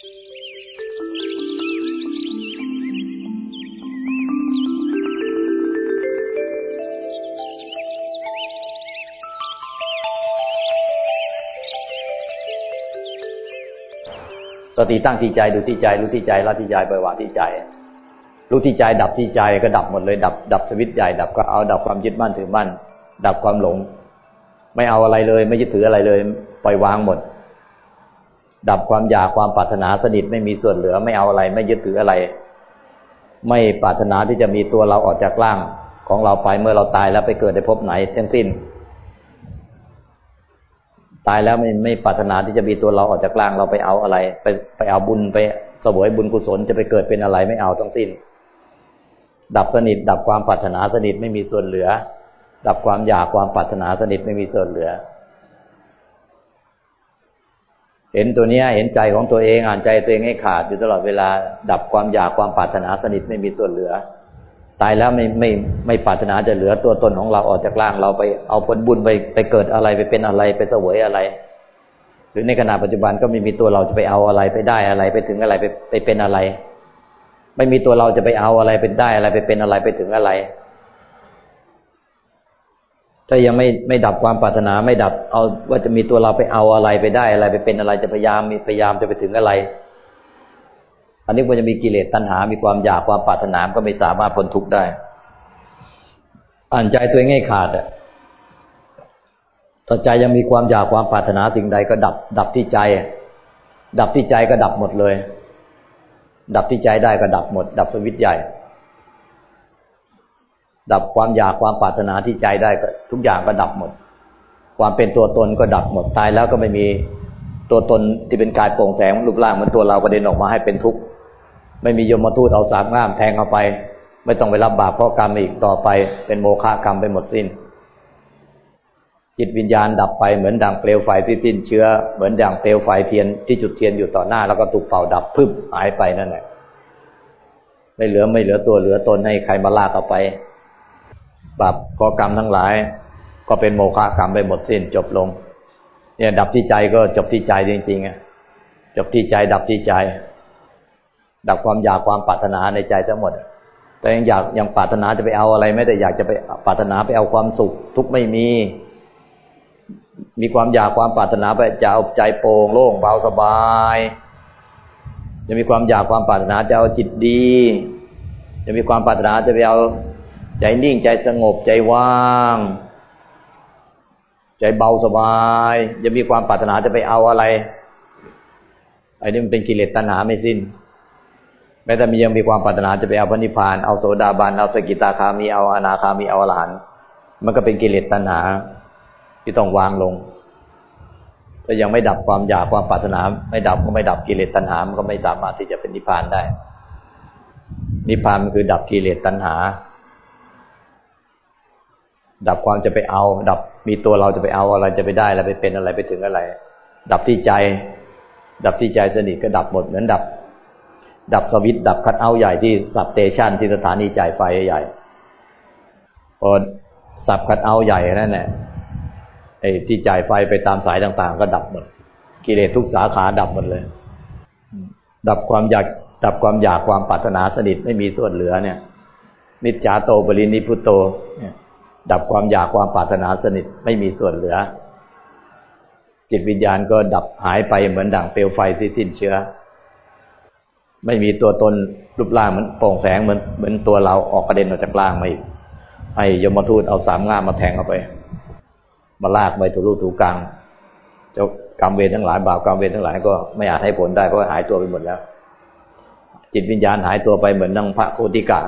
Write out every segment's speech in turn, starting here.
สติตั้งที่ใจดูที่ใจรู้ที่ใจละที่ใจปล่อยวางที่ใจ รู้ที่ใจดับที่ใจก็ดับหมดเลย ดับดับสวิตใหญ่ดับก็เอาดับความยึดมั่นถือมั่น ดับความหลง ไม่เอาอะไรเลย ไม่ยึดถืออะไรเลย ปล่อยวางหมด ดับความอยากความปรารถนาสนิทไม่มีส่วนเหลือไม่เอาอะไร ไม่ยึดถืออะไร ไม่ปรารถนาที่จะมีตัวเราออกจากร่างของเราไปเมื่อเราตายแล้วไปเกิดในภพไหนทั้งสิ้น ตายแล้วไม่ไม่ปรารถนาที่จะมีตัวเราออกจากร่างเราไปเอาอะไร ไปไปเอาบุญไปสวยบุญกุศลจะไปเกิดเป็นอะไรไม่เอาทั้งสิ้น ดับสนิท ดับความปรารถนาสนิทไม่มีส่วนเหลือ ดับความอยากความปรารถนาสนิทไม่มีส่วนเหลือ เห็นตัวเนี้ย เห็นใจของตัวเองอ่านใจตัวเองให้ขาดอยู่ตลอดเวลา ดับความอยากความปรารถนาสนิทไม่มีส่วนเหลือ ตายแล้วไม่ไม่ไม่ปรารถนาจะเหลือตัวตนของเราออกจากร่างเราไปเอาผลบุญไปไปเกิดอะไรไปเป็นอะไรไปเสวยอะไร หรือในขณะปัจจุบันก็ไม่มีตัวเราจะไปเอาอะไรไปได้อะไรไปถึงอะไรไปไปเป็นอะไร ไม่มีตัวเราจะไปเอาอะไรเป็นได้อะไรไปเป็นอะไรไปถึงอะไร ถ้ายังไม่ไม่ดับความปรารถนาไม่ดับ เอาว่าจะมีตัวเราไปเอาอะไรไปได้อะไรไปเป็นอะไรจะพยายามมีพยายามจะไปถึงอะไร อันนี้มันจะมีกิเลสตัณหา มีความอยากความปรารถนาก็ไม่สามารถพ้นทุกข์ได้ อ่านใจตัวเองให้ขาดอะถ้าใจยังมีความอยากความปรารถนาสิ่งใดก็ดับ ดับที่ใจ ดับที่ใจก็ดับหมดเลย ดับที่ใจได้ก็ดับหมด ดับสวิตใหญ่ ดับความอยากความปรารถนาที่ใจได้ทุกอย่างก็ดับหมด ความเป็นตัวตนก็ดับหมดตายแล้วก็ไม่มีตัวตนที่เป็นกายโปร่งแสงรูปร่างเหมือนตัวเรากระเด็นออกมาให้เป็นทุกข์ไม่มียมมาทูตเอาสามง่ามแทงเข้าไป ไม่ต้องไปรับบาปเพราะกรรมอีกต่อไป เป็นโมฆะกรรมไปหมดสิ้น จิตวิญญาณดับไปเหมือนดังเปลวไฟที่สิ้นเชื้อ เหมือนดังเปลวไฟเทียนที่จุดเทียนอยู่ต่อหน้า แล้วก็ถูกเป่าดับพึบหายไปนั่นแหละไม่เหลือไม่เหลือตัวเหลือตนให้ใครมาลากเอาไป บาปก่อกรรมทั้งหลาย ก็เป็นโมฆะกรรมไปหมดสิ้นจบลง เนี่ยดับที่ใจก็จบที่ใจจริงๆอะจบที่ใจดับที่ใจ ดับความอยากความปรารถนาในใจทั้งหมด แต่ยังอยากยังปรารถนาจะไปเอาอะไร ไม่ได้อยากจะไปปรารถนาไปเอาความสุข ทุกไม่มี มีความอยากความปรารถนาไปจะเอาใจโปร่งโล่งเบาสบายจะมีความอยากความปรารถนาจะเอาจิตดี จะมีความปรารถนาจะไปเอา ใจนิ่งใจสงบใจว่าง ใจเบาสบายจะมีความปรารถนาจะไปเอาอะไรไอ้นี่มันเป็นกิเลสตัณหาไม่สิ้นแม้แต่มียังมีความปรารถนาจะไปเอาพระนิพพานเอาโสดาบันเอาสกิตาคามีเอาอนาคามีเอาอรหันต์มันก็เป็นกิเลสตัณหาที่ต้องวางลงถ้ายังไม่ดับความอยากความปรารถนา ไม่ดับก็ไม่ดับกิเลสตัณหามันก็ไม่สามารถที่จะเป็นนิพพานได้ นิพพานมันคือดับกิเลสตัณหา ดับความจะไปเอา ดับมีตัวเราจะไปเอาอะไรจะไปได้อะไรไปเป็นอะไรไปถึงอะไร ดับที่ใจ ดับที่ใจสนิทก็ดับหมดเหมือนดับ ดับสวิตดับคัดเอาใหญ่ที่สับเตชันที่สถานีจ่ายไฟใหญ่พอสับคัดเอาใหญ่นั่นแหละไอ้ที่จ่ายไฟไปตามสายต่างๆ ก็ดับหมดกิเลสทุกสาขาดับหมดเลย ดับความอยากดับความอยากความปรารถนาสนิทไม่มีส่วนเหลือเนี่ยนิจจาโตบริณิพุโตเนี่ย ดับความอยากความปรารถนาสนิทไม่มีส่วนเหลือ จิตวิญญาณก็ดับหายไปเหมือนดั่งเปลวไฟที่สิ้นเชื้อ ไม่มีตัวตนรูปร่างเหมือนโปร่งแสงเหมือนเหมือนตัวเราออกกระเด็นออกจากร่างมาอีกให้ยมทูตเอาสามง่ามมาแทงเข้าไป มาลากไปถูรูถูกลางเจ้ากรรมเวรทั้งหลายบาปกรรมเวรทั้งหลายก็ไม่อาจให้ผลได้เพราะหายตัวไปหมดแล้ว จิตวิญญาณหายตัวไปเหมือนนังพระโคติกา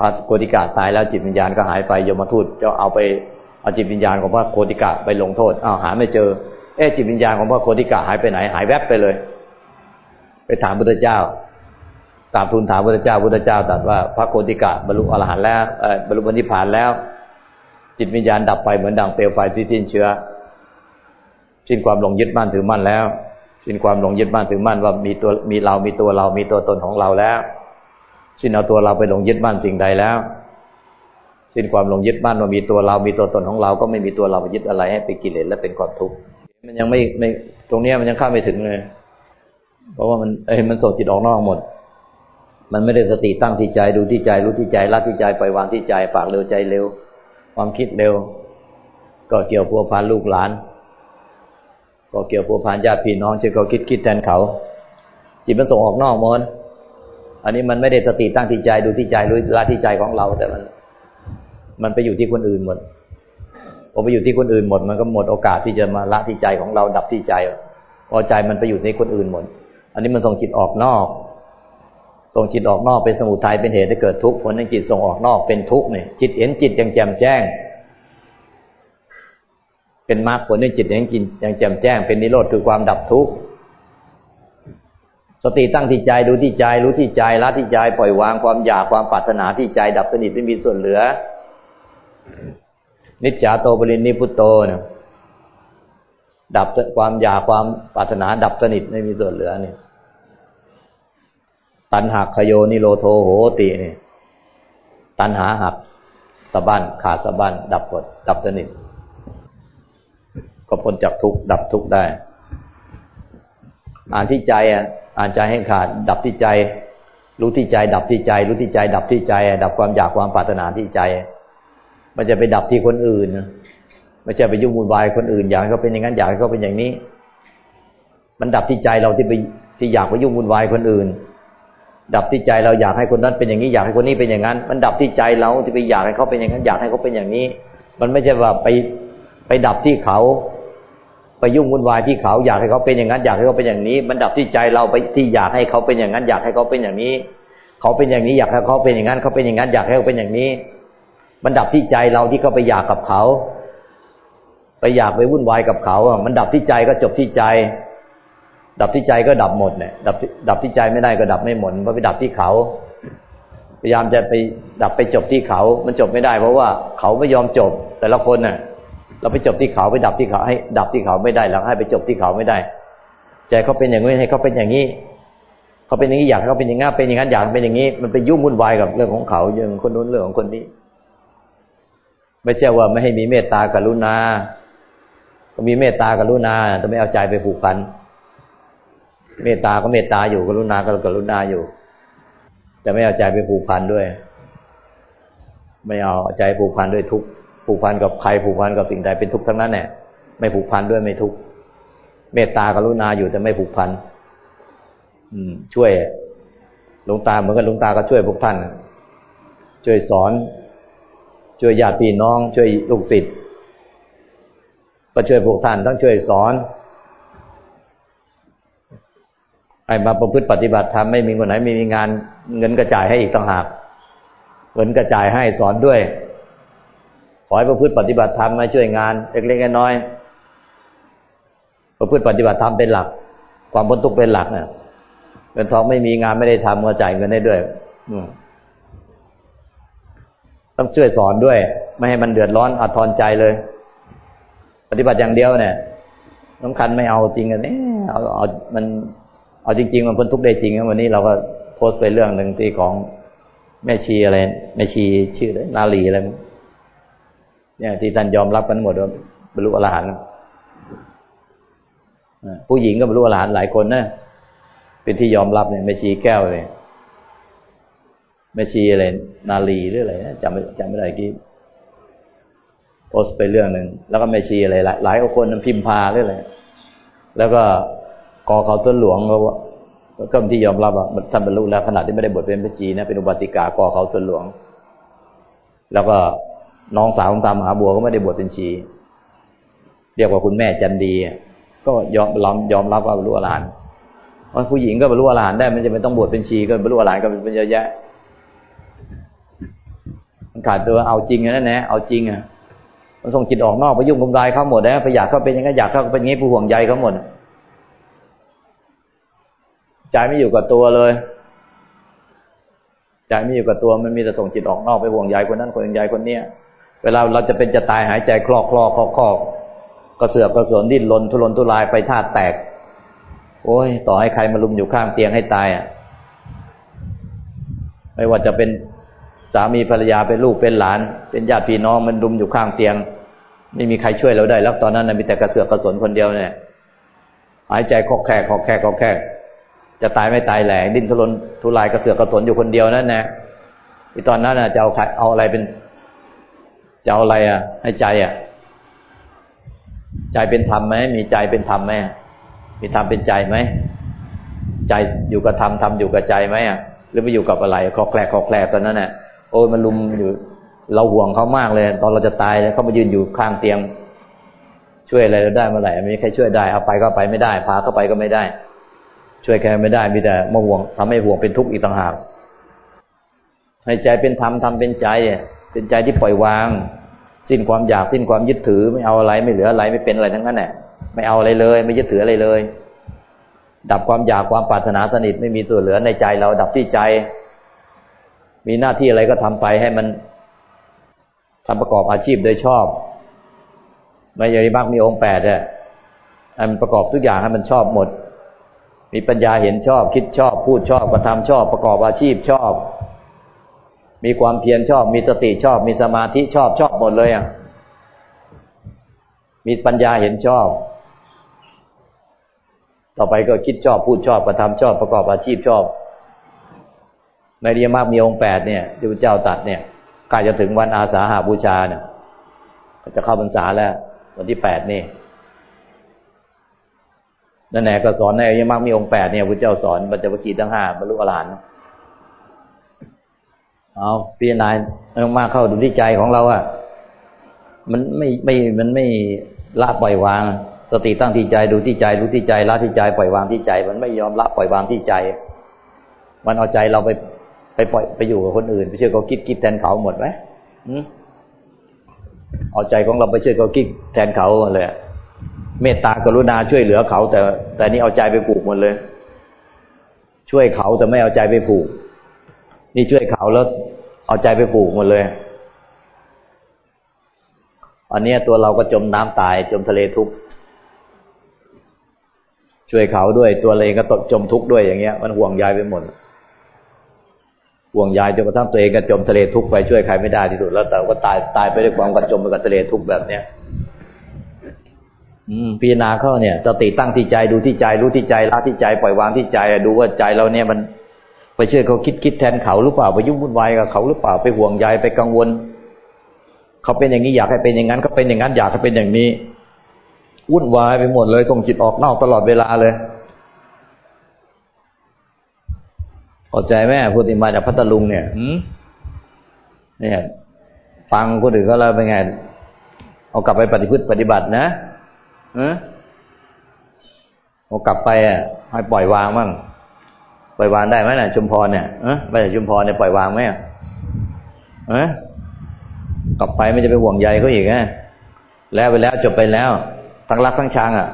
พระโคติกาตายแล้วจิตวิญญาณก็หายไปยมทูตจะเอาไปเอาจิตวิญญาณของพระโคติกาไปลงโทษอ้าวหาไม่เจอเอ๊จิตวิญญาณของพระโคติกาหายไปไหน หายแวบไปเลย ไปถามพุทธเจ้ากราบทูลถามพุทธเจ้าพุทธเจ้าตรัสว่าพระโคติกาบรรลุอรหันต์แล้วบรรลุนิพพานแล้ว จิตวิญญาณดับไปเหมือนดังเปลวไฟที่สิ้นเชื้อสิ้นความหลงยึดมั่นถือมั่นแล้วสิ้นความหลงยึดมั่นถือมั่นว่ามีตัวมีเรามีตัวเรามีตัวตนของเราแล้ว สิ้นเอาตัวเราไปหลงยึดมั่นสิ่งใดแล้ว สิ้นความหลงยึดมั่นว่ามีตัวเรา มีตัวตนของเรา ก็ไม่มีตัวเราไปยึดอะไรให้เป็นกิเลสและเป็นความทุกข์ มันยังไม่ไม่ตรงนี้มันยังข้ามไม่ถึงเลย เพราะว่ามันเอ้มันส่งจิตออกนอกหมด มันไม่ได้สติตั้งที่ใจดูที่ใจรู้ที่ใจละที่ใจปล่อยวางที่ใจปากเร็วใจเร็ว ความคิดเร็ว ก็เกี่ยวพัวพันลูกหลาน ก็เกี่ยวพัวพันญาติพี่น้องที่เขาคิดคิดแทนเขา จิตมันส่งออกนอกหมด อันนี้มันไม่ได้สติตั้งที่ใจดูที่ใจรู้ละที่ใจของเรา แต่มัน มันไปอยู่ที่คนอื่นหมดพอไปอยู่ที่คนอื่นหมด มันก็หมดโอกาสที่จะมาละที่ใจของเราดับที่ใจพอใจมันไปอยู่ในคนอื่นหมด อันนี้มันส่งจิตออกนอกส่งจิตออกนอกเป็นสมุทัยเป็นเหตุให้เกิดทุกข์ผลในจิตส่งออกนอกเป็นทุกข์เนี่ยจิตเห็นจิตอย่างแจ่มแจ้ง เป็นมรรคผลในจิตอย่างจิตอย่างแจ่มแจ้ง เป็นนิโรธคือความดับทุกข์ สติตั้งที่ใจดูที่ใจ รู้ที่ใจละที่ใจปล่อยวางความอยากความปรารถนาที่ใจดับสนิทไม่มีส่วนเหลือ นิจจาโตปรินิพุตโตเนี่ยดับความอยากความปรารถนาดับสนิทไม่มีส่วนเหลือเนี่ยตันหักขโยนิโรโทโหติเนี่ยตันหาหักสะบั้นขาดสะบั้นดับหมดดับสนิทก็พ้นจากทุกข์ดับทุกข์ได้ อ่านที่ใจอะ อ่านใจให้ขาด ดับที่ใจ รู้ที่ใจ ดับที่ใจ รู้ที่ใจ ดับที่ใจ ดับความอยากความปรารถนาที่ใจ มันจะไปดับที่คนอื่นไม่ใช่ไปยุ่งวุ่นวายคนอื่น อยากให้เขาเป็นอย่างนั้นอยากให้เขาเป็นอย่างนี้ มันดับที่ใจเราที่ไปที่อยากไปยุ่งวุ่นวายคนอื่น ดับที่ใจเราอยากให้คนนั้นเป็นอย่างนี้อยากให้คนนี้เป็นอย่างนั้น มันดับที่ใจเราที่ไปอยากให้เขาเป็นอย่างนั้นอยากให้เขาเป็นอย่างนี้ มันไม่ใช่ว่าไปไปดับที่เขา ไปยุ่งวุ่นวายที่เขาอยากให้เขาเป็นอย่างนั้นอยากให้เขาเป็นอย่างนี้ มันดับที่ใจเราไปที่อยากให้เขาเป็นอย่างนั้น อยากให้เขาเป็นอย่างนี้ เขาเป็นอย่างนี้อยากให้เขาเป็นอย่างนั้นเขาเป็นอย่างนั้นอยากให้เขาเป็นอย่างนี้ มันดับที่ใจเราที่เขาไปอยากกับเขา ไปอยากไปวุ่นวายกับเขาอะมันดับที่ใจก็จบที่ใจ ดับที่ใจก็ดับหมดเนี่ยดับดับที่ใจไม่ได้ก็ดับไม่หมดเพราะไปดับที่เขา พยายามจะไปดับไปจบที่เขา มันจบไม่ได้ เพราะว่าเขาไม่ยอมจบแต่ละคนน่ะ เราไปจบที่เขาไปดับที่เขาให้ ดับที่เขาไม่ได้แล้วให้ไปจบที่เขาไม่ได้ใจเขาเป็นอย่างนี้ให้เขาเป็นอย่างนี้เขาเป็นอย่างนี้อยากให้เขาเป็นอย่างงั้นเป็นอย่างนั้นอยากเป็นอย่างนี้ มันไปยุ่งวุ่นวายกับเรื่องของเขาอย่างคนนู้นเรื่องของคนนี้ไม่ใช่ว่าไม่ให้มีเมตตากรุณา ก็มีเมตตากรุณาแต่ไม่เอาใจไปผูกพัน เมตตาก็เมตตาอยู่กรุณาก็กรุณาอยู่ แต่ไม่เอาใจไปผูกพันด้วย ไม่เอาใจผูกพันด้วยทุกข์ ผูกพันกับใครผูกพันกับสิ่งใดเป็นทุกข์ทั้งนั้นแหละไม่ผูกพันด้วยไม่ทุกข์เมตตากรุณาอยู่แต่ไม่ผูกพันอืม ช่วยหลวงตาเหมือนกันหลวงตาก็ช่วยพวกท่านช่วยสอน ช่วยญาติพี่น้อง ช่วยลูกศิษย์ก็ช่วยพวกท่านต้องช่วยสอนไอ้มาประพฤติปฏิบัติธรรมไม่มีคนไหนไม่มีงาน เงินกระจายให้อีกต่างหากเงินกระจายให้สอนด้วย ขอให้ประพฤติปฏิบัติธรรมมาช่วยงานเล็กๆน้อยๆประพฤติปฏิบัติธรรมเป็นหลัก ความพ้นทุกข์เป็นหลักเนี่ยเป็นทองไม่มีงานไม่ได้ทำก็จ่ายเงินได้ด้วยต้องช่วยสอนด้วย ไม่ให้มันเดือดร้อนอัดทอนใจเลย ปฏิบัติอย่างเดียวเนี่ยสำคัญไม่เอาจริงกันเนี่ยเอาเอามัน เอาจริง ๆ มันพ้นทุกข์ได้จริงวันนี้เราก็โพสต์ไปเรื่องหนึ่งที่ของแม่ชีอะไรแม่ชีชื่อนาลีอะไร เนี่ยที่ท่านยอมรับกันหมดว่าบรรลุอรหันต์ผู้หญิงก็บรรลุอรหันต์หลายคนนะเป็นที่ยอมรับเนี่ยแม่ชีแก้วเลยแม่ชีอะไรนาลีหรืออะไรจำไม่จำไม่ได้กี่โพสไปเรื่องหนึ่งแล้วก็แม่ชีอะไรหลายคนพิมพาหรืออะไรแล้วก็กอเขาต้นหลวงก็ก็ที่ยอมรับว่าท่านบรรลุแล้วขนาดที่ไม่ได้บวชเป็นพระชีนะเป็นอุบาติกากอเขาต้นหลวง แล้วก็ น้องสาวของตามหาบัวก็ไม่ได้บวชเป็นชี เรียกว่าคุณแม่จันดี ก็ยอมยอมยอมรับว่าบรรลุอรหันต์ว่าผู้หญิงก็บรรลุอรหันต์ได้ มันจะไม่ต้องบวชเป็นชีก็บรรลุอรหันต์ก็เป็นเยอะแยะมันขาดตัวเอาจริงนะแน่เอาจริงอะมันส่งจิตออกนอกไปยุ่งกุมรายเขาหมดนะไปอยากเขาเป็นอยังไงอยากเขาเป็นอย่างนี้ผู้ห่วงใยเขาหมดใจไม่อยู่กับตัวเลยใจไม่อยู่กับตัวมันมีแต่ส่งจิตออกนอกไปห่วงใยคนนั้นคนใยคนเนี้ย เวลาเราจะเป็นจะตายหายใจคลอกคลอกคลอกคลอกก็เสือกกระสนดิ้นรนทุรนทุรายไปธาตุแตก โอ้ย ต่อให้ใครมาลุมอยู่ข้างเตียงให้ตายอะ ไม่ว่าจะเป็นสามีภรรยาเป็นลูกเป็นหลาน เป็นญาติพี่น้องมันลุมอยู่ข้างเตียง ไม่มีใครช่วยเราได้ แล้วตอนนั้นมีแต่กระเสือกกระสนคนเดียวเนี่ยหายใจคอกแคกคอกแคกคอกแคกจะตายไม่ตายแหลกดิ้นทุรนทุรายกระเสือกกระสนอยู่คนเดียวนั่นแหละที่ตอนนั้นนะจะเอาเอาอะไรเป็น จะเอาอะไรอะ ให้ใจอะ ใจเป็นธรรมไหมมีใจเป็นธรรมไหมมีธรรมเป็นใจไหมใจอยู่กับธรรมธรรมอยู่กับใจไหมอะหรือไปอยู่กับอะไรคลอแคลคอแคลตอนนั้นน่ะโอ้ยมันลุมอยู่เราห่วงเขามากเลย ตอนเราจะตายเขามายืนอยู่ข้างเตียง ช่วยอะไรเราได้เมื่อไหร่ไม่มีใครช่วยได้เอาไปก็ไปไม่ได้พาเข้าไปก็ไม่ได้ ช่วยใครไม่ได้มีแต่มาห่วงทำให้ห่วงเป็นทุกข์อีกต่างหากให้ใจเป็นธรรมทำเป็นใจ เป็นใจที่ปล่อยวาง สิ้นความอยากสิ้นความยึดถือ ไม่เอาอะไรไม่เหลืออะไรไม่เป็นอะไรทั้งนั้นแหละไม่เอาอะไรเลย ไม่ยึดถืออะไรเลย ดับความอยากความปรารถนาสนิทไม่มีตัวเหลือในใจเราดับที่ใจ มีหน้าที่อะไรก็ทำไปให้มันทำประกอบอาชีพโดยชอบไม่ยริมากมีองค์แปดเนี่ยมันประกอบทุกอย่างให้มันชอบหมด มีปัญญาเห็นชอบ คิดชอบ พูดชอบกระทำชอบ ประกอบอาชีพชอบ มีความเพียรชอบ มีสติชอบ มีสมาธิชอบชอบหมดเลยอะ มีปัญญาเห็นชอบ ต่อไปก็คิดชอบพูดชอบกระทำชอบประกอบอาชีพชอบ ในเรียมากมีองค์แปดเนี่ยที่พระเจ้าตัดเนี่ยใกล้จะถึงวันอาสาหาบูชาเนี่ยจะเข้าพรรษาแล้ว วันที่แปดนี่นั่นแหละก็สอนในอริยมรรคมีองค์แปดเนี่ยพระเจ้าสอนบัจจวคีทั้งห้าบรรลุอรหันต์ เอาพิจารณามากเข้าดูที่ใจของเราอะมันไม่ไม่มันไม่ละปล่อยวาง สติตั้งที่ใจดูที่ใจรู้ที่ใจละที่ใจปล่อยวางที่ใจ มันไม่ยอมละปล่อยวางที่ใจ มันเอาใจเราไปไปปล่อยไปอยู่กับคนอื่นไปเชื่อเขาคิดคิดแทนเขาหมดไหมเอาใจของเราไปเชื่อเขาคิดแทนเขาเลยเมตตากรุณาช่วยเหลือเขา แต่ แต่นี่เอาใจไปผูกหมดเลย ช่วยเขาแต่ไม่เอาใจไปผูก นี่ช่วยเขาแล้วเอาใจไปผูกหมดเลย อันนี้ตัวเราก็จมน้ำตาย จมทะเลทุกข์ช่วยเขาด้วย ตัวเองก็ตกจมทุกข์ด้วยอย่างเงี้ย มันห่วงใยไปหมดห่วงใยจนกระทั่งตัวเองก็จมทะเลทุกข์ไปช่วยใครไม่ได้ที่สุดแล้วแต่ก็ตายตายไปด้วยความกระจมไปกับทะเลทุกข์แบบเนี้ยพิจารณาเข้าเนี่ยสติตั้งที่ใจดูที่ใจรู้ที่ใจละที่ใจปล่อยวางที่ใจดูว่าใจเราเนี่ยมัน ไปช่วยเขาคิดคิดแทนเขาหรือเปล่าไปยุ่งวุ่นวายกับเขาหรือเปล่าไปห่วงใยไปกังวล เขาเป็นอย่างนี้อยากให้เป็นอย่างนั้นเขาเป็นอย่างนั้นอยากให้เป็นอย่างนี้วุ่นวายไปหมดเลยส่งจิตออกนอกตลอดเวลาเลยพอใจแม่พูดมาจากพัทลุงเนี่ยอืเนี่ย ฟังคนอื่นก็แล้วเป็นไง เอากลับไปปฏิพฤติปฏิบัตินะเอากลับไปอะให้ปล่อยวางบ้าง ปล่อยวางได้ไหมน่ะชุมพรเนี่ยเออไปชุมพรเนี่ยปล่อยวางไหมเออกลับไปไม่จะไปห่วงใยเขาอีกนะแล้วไปแล้วจบไปแล้ว ทั้งรักทั้งชังอะ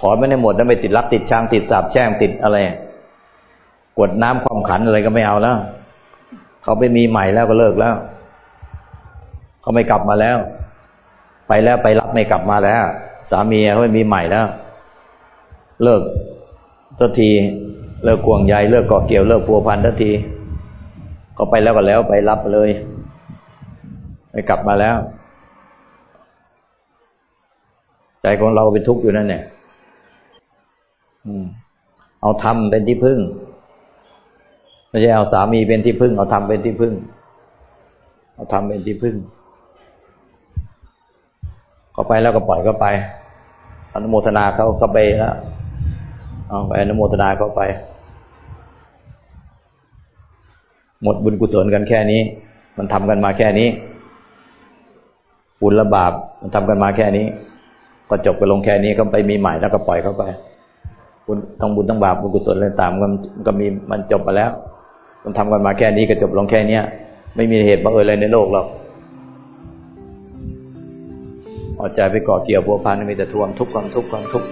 ถอนไม่ได้หมดแล้วไปติดรักติดชังติดสาบแช่งติดอะไรกดน้ำความขันอะไรก็ไม่เอาแล้ว เขาไปมีใหม่แล้วก็เลิกแล้ว เขาไม่กลับมาแล้ว ไปแล้วไปรับไม่กลับมาแล้ว สามีเขาไม่มีใหม่แล้ว เลิกตัวที เลิกกวงใหญ่เลิกเกาะเกี่ยวเลิกพัวพันทันทีก็ไปแล้วก็แล้วไปรับเลยไปกลับมาแล้ว ใจของเราเป็นทุกข์อยู่นั่นเนี่ยเอาทำเป็นที่พึ่งไม่ใช่เอาสามีเป็นที่พึ่ง เอาทำเป็นที่พึ่ง เอาทำเป็นที่พึ่งก็ไปแล้วก็ปล่อยก็ไปอนุโมทนาเขาเขาไปแล้ว เอาไปอนุโมทนาเข้าไป หมดบุญกุศลกันแค่นี้ มันทำกันมาแค่นี้บุญละบาปมันทำกันมาแค่นี้ ก็จบไปลงแค่นี้ก็ไปมีใหม่แล้วก็ปล่อยเขาไปบุญต้องบุญต้องบาปบุญกุศลอะไรตามมันก็มีมันจบไปแล้ว มันทำกันมาแค่นี้ก็จบลงแค่เนี้ยไม่มีเหตุบังเอิญอะไรในโลกหรอกเอาใจไปก่อเกี่ยวพัวพันมีแต่ทวงทุกข์ความทุกข์ความทุกข์